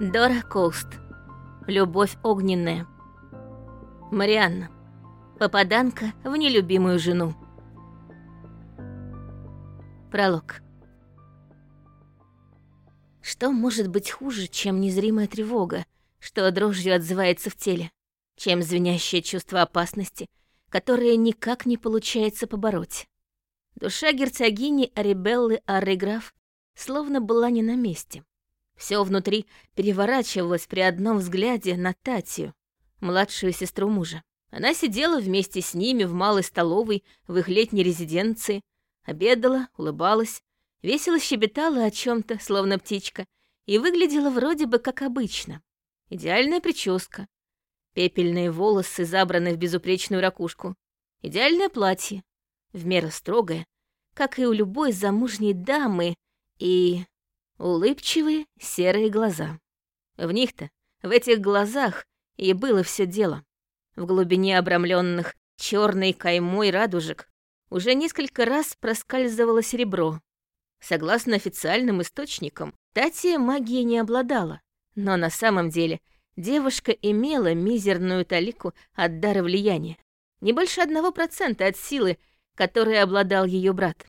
Дора Коуст. Любовь огненная. Марианна. Попаданка в нелюбимую жену. Пролог. Что может быть хуже, чем незримая тревога, что дрожью отзывается в теле, чем звенящее чувство опасности, которое никак не получается побороть? Душа герцогини Арибеллы Арреграф словно была не на месте. Все внутри переворачивалось при одном взгляде на Татью, младшую сестру мужа. Она сидела вместе с ними в малой столовой в их летней резиденции, обедала, улыбалась, весело щебетала о чем то словно птичка, и выглядела вроде бы как обычно. Идеальная прическа, пепельные волосы забраны в безупречную ракушку, идеальное платье, в меру строгое, как и у любой замужней дамы, и улыбчивые серые глаза. В них-то, в этих глазах, и было все дело. В глубине обрамленных черной каймой радужек уже несколько раз проскальзывало серебро. Согласно официальным источникам, Татья магией не обладала, но на самом деле девушка имела мизерную талику от дара влияния, не больше одного процента от силы, которой обладал ее брат.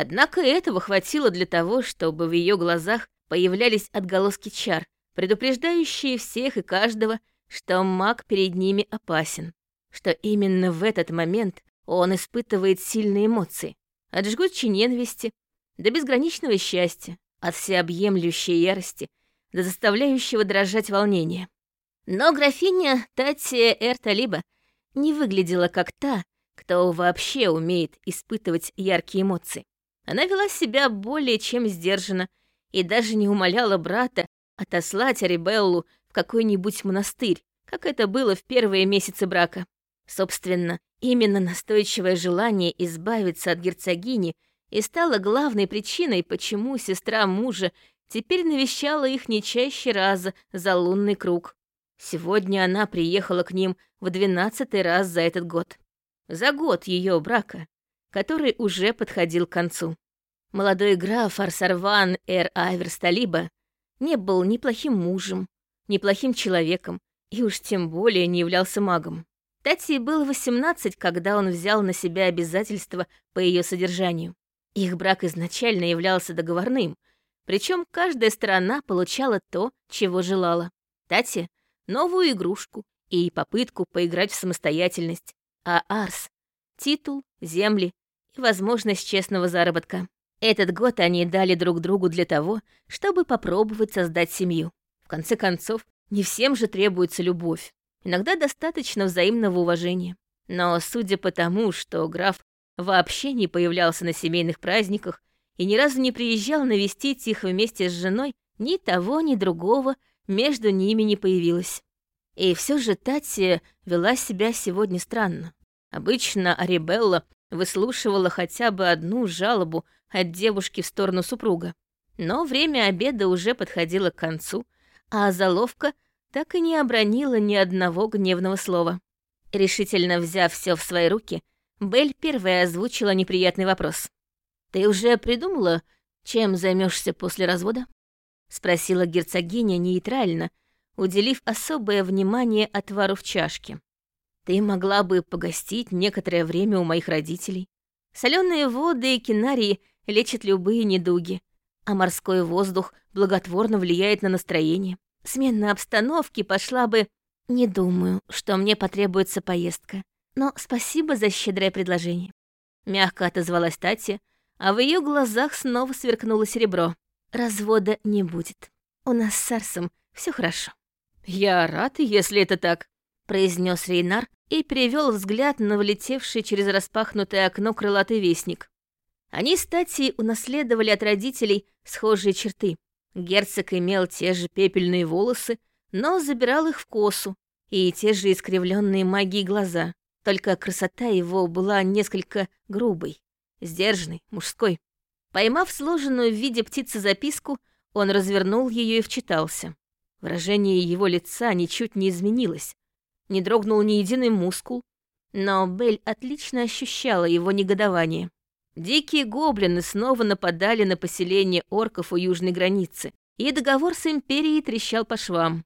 Однако этого хватило для того, чтобы в ее глазах появлялись отголоски чар, предупреждающие всех и каждого, что маг перед ними опасен, что именно в этот момент он испытывает сильные эмоции, от жгучей ненависти до безграничного счастья, от всеобъемлющей ярости до заставляющего дрожать волнения. Но графиня Татья Эрталиба не выглядела как та, кто вообще умеет испытывать яркие эмоции. Она вела себя более чем сдержанно и даже не умоляла брата отослать Арибеллу в какой-нибудь монастырь, как это было в первые месяцы брака. Собственно, именно настойчивое желание избавиться от герцогини и стало главной причиной, почему сестра мужа теперь навещала их не чаще раза за лунный круг. Сегодня она приехала к ним в двенадцатый раз за этот год. За год ее брака который уже подходил к концу. Молодой граф Арсарван Эр Айверсталиба не был ни плохим мужем, ни плохим человеком, и уж тем более не являлся магом. Тати было 18, когда он взял на себя обязательства по ее содержанию. Их брак изначально являлся договорным, причем каждая сторона получала то, чего желала. Тати — новую игрушку и попытку поиграть в самостоятельность, а Арс — титул, земли возможность честного заработка. Этот год они дали друг другу для того, чтобы попробовать создать семью. В конце концов, не всем же требуется любовь. Иногда достаточно взаимного уважения. Но судя по тому, что граф вообще не появлялся на семейных праздниках и ни разу не приезжал навестить их вместе с женой, ни того, ни другого между ними не появилось. И все же Татья вела себя сегодня странно. Обычно Арибелла выслушивала хотя бы одну жалобу от девушки в сторону супруга. Но время обеда уже подходило к концу, а заловка так и не обронила ни одного гневного слова. Решительно взяв все в свои руки, Белль первая озвучила неприятный вопрос. «Ты уже придумала, чем займешься после развода?» — спросила герцогиня нейтрально, уделив особое внимание отвару в чашке. Ты могла бы погостить некоторое время у моих родителей. Соленые воды и кинарии лечат любые недуги, а морской воздух благотворно влияет на настроение. Смена обстановки пошла бы... Не думаю, что мне потребуется поездка. Но спасибо за щедрое предложение. Мягко отозвалась Татья, а в ее глазах снова сверкнуло серебро. Развода не будет. У нас с Сарсом все хорошо. Я рад, если это так, произнес Рейнар и перевел взгляд на влетевший через распахнутое окно крылатый вестник. Они с Татьей унаследовали от родителей схожие черты. Герцог имел те же пепельные волосы, но забирал их в косу, и те же искривленные магией глаза. Только красота его была несколько грубой, сдержанной, мужской. Поймав сложенную в виде птицы записку, он развернул ее и вчитался. Выражение его лица ничуть не изменилось, не дрогнул ни единый мускул, но Белль отлично ощущала его негодование. Дикие гоблины снова нападали на поселение орков у южной границы, и договор с Империей трещал по швам.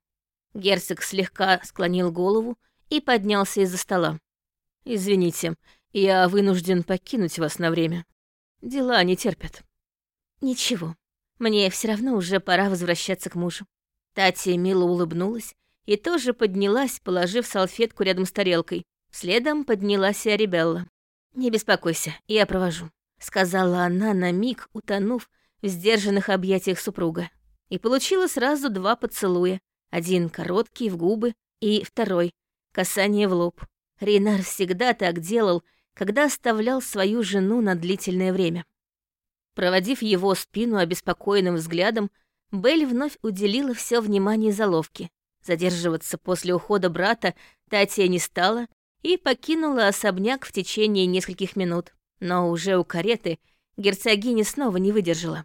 Герцог слегка склонил голову и поднялся из-за стола. «Извините, я вынужден покинуть вас на время. Дела не терпят». «Ничего, мне все равно уже пора возвращаться к мужу». Тати мило улыбнулась и тоже поднялась, положив салфетку рядом с тарелкой. Следом поднялась и Арибелла. «Не беспокойся, я провожу», — сказала она на миг, утонув в сдержанных объятиях супруга. И получила сразу два поцелуя. Один короткий в губы и второй — касание в лоб. Рейнар всегда так делал, когда оставлял свою жену на длительное время. Проводив его спину обеспокоенным взглядом, Белль вновь уделила все внимание заловке. Задерживаться после ухода брата Татья не стала и покинула особняк в течение нескольких минут. Но уже у кареты герцогиня снова не выдержала.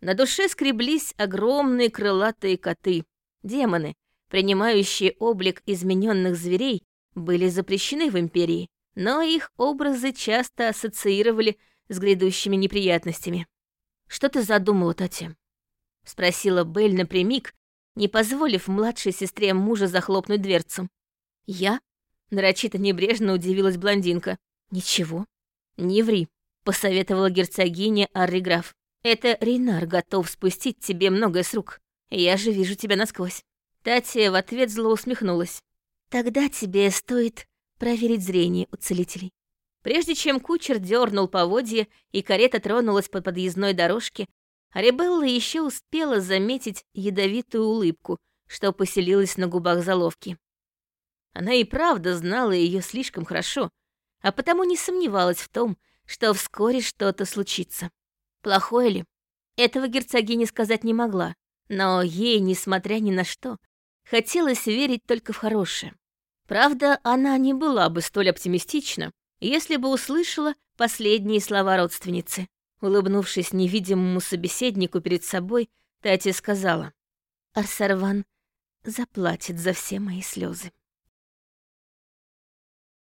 На душе скреблись огромные крылатые коты. Демоны, принимающие облик измененных зверей, были запрещены в Империи, но их образы часто ассоциировали с грядущими неприятностями. «Что ты задумала, Татья?» — спросила Белль напрямик, не позволив младшей сестре мужа захлопнуть дверцу. «Я?» — нарочито небрежно удивилась блондинка. «Ничего. Не ври», — посоветовала герцогиня Арриграф. «Это Рейнар готов спустить тебе многое с рук. Я же вижу тебя насквозь». Татья в ответ зло усмехнулась. «Тогда тебе стоит проверить зрение у целителей». Прежде чем кучер дернул поводья и карета тронулась по подъездной дорожке, Арибелла еще успела заметить ядовитую улыбку, что поселилась на губах заловки. Она и правда знала ее слишком хорошо, а потому не сомневалась в том, что вскоре что-то случится. Плохое ли? Этого герцогиня сказать не могла, но ей, несмотря ни на что, хотелось верить только в хорошее. Правда, она не была бы столь оптимистична, если бы услышала последние слова родственницы. Улыбнувшись невидимому собеседнику перед собой, Тати сказала, «Арсарван заплатит за все мои слезы.